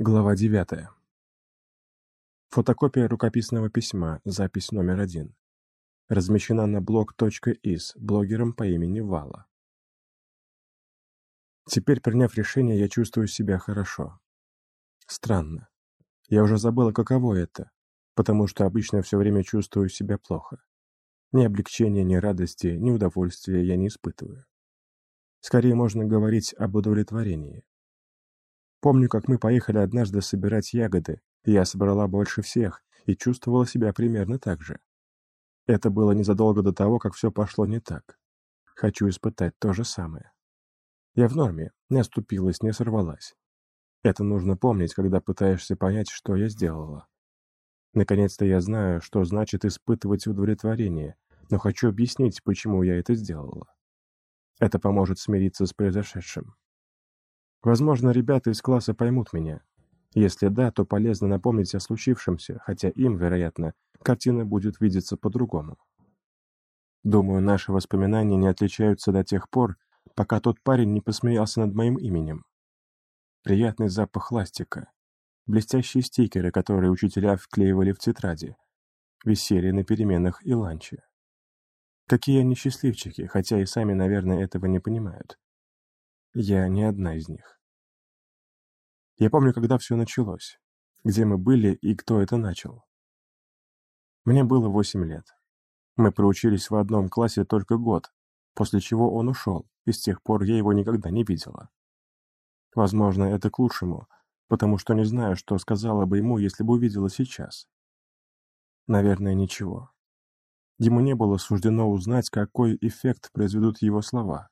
Глава 9. Фотокопия рукописного письма, запись номер один. Размещена на blog.is блогером по имени Вала. Теперь, приняв решение, я чувствую себя хорошо. Странно. Я уже забыла, каково это, потому что обычно все время чувствую себя плохо. Ни облегчения, ни радости, ни удовольствия я не испытываю. Скорее можно говорить об удовлетворении. Помню, как мы поехали однажды собирать ягоды, я собрала больше всех и чувствовала себя примерно так же. Это было незадолго до того, как все пошло не так. Хочу испытать то же самое. Я в норме, не оступилась, не сорвалась. Это нужно помнить, когда пытаешься понять, что я сделала. Наконец-то я знаю, что значит испытывать удовлетворение, но хочу объяснить, почему я это сделала. Это поможет смириться с произошедшим. Возможно, ребята из класса поймут меня. Если да, то полезно напомнить о случившемся, хотя им, вероятно, картина будет видеться по-другому. Думаю, наши воспоминания не отличаются до тех пор, пока тот парень не посмеялся над моим именем. Приятный запах ластика, блестящие стикеры, которые учителя вклеивали в тетради, веселье на переменах и ланче. Какие они счастливчики, хотя и сами, наверное, этого не понимают. Я не одна из них. Я помню, когда все началось, где мы были и кто это начал. Мне было восемь лет. Мы проучились в одном классе только год, после чего он ушел, и с тех пор я его никогда не видела. Возможно, это к лучшему, потому что не знаю, что сказала бы ему, если бы увидела сейчас. Наверное, ничего. Ему не было суждено узнать, какой эффект произведут его слова.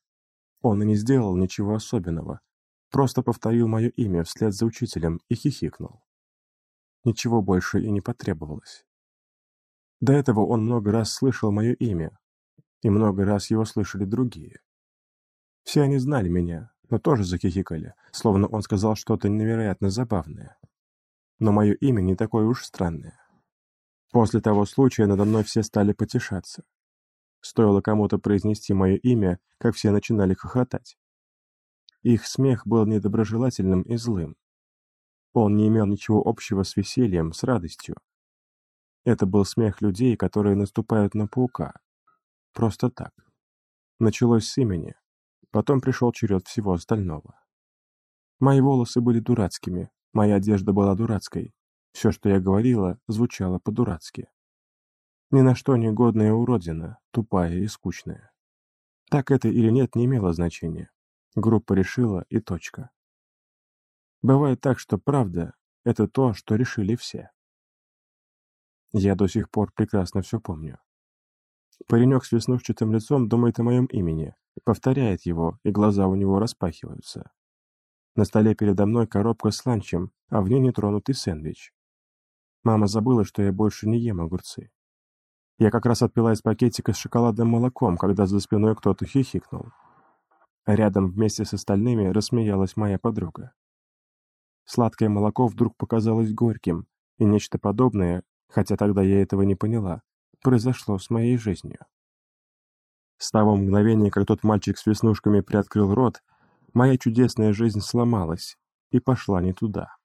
Он и не сделал ничего особенного, просто повторил мое имя вслед за учителем и хихикнул. Ничего больше и не потребовалось. До этого он много раз слышал мое имя, и много раз его слышали другие. Все они знали меня, но тоже захихикали, словно он сказал что-то невероятно забавное. Но мое имя не такое уж странное. После того случая надо мной все стали потешаться. Стоило кому-то произнести мое имя, как все начинали хохотать. Их смех был недоброжелательным и злым. Он не имел ничего общего с весельем, с радостью. Это был смех людей, которые наступают на паука. Просто так. Началось с имени. Потом пришел черед всего остального. Мои волосы были дурацкими, моя одежда была дурацкой. Все, что я говорила, звучало по-дурацки. Ни на что негодная уродина, тупая и скучная. Так это или нет, не имело значения. Группа решила и точка. Бывает так, что правда — это то, что решили все. Я до сих пор прекрасно все помню. Паренек с веснушчатым лицом думает о моем имени, повторяет его, и глаза у него распахиваются. На столе передо мной коробка с ланчем, а в ней нетронутый сэндвич. Мама забыла, что я больше не ем огурцы. Я как раз отпила из пакетика с шоколадным молоком, когда за спиной кто-то хихикнул. рядом вместе с остальными рассмеялась моя подруга. Сладкое молоко вдруг показалось горьким, и нечто подобное, хотя тогда я этого не поняла, произошло с моей жизнью. С того мгновения, как тот мальчик с веснушками приоткрыл рот, моя чудесная жизнь сломалась и пошла не туда.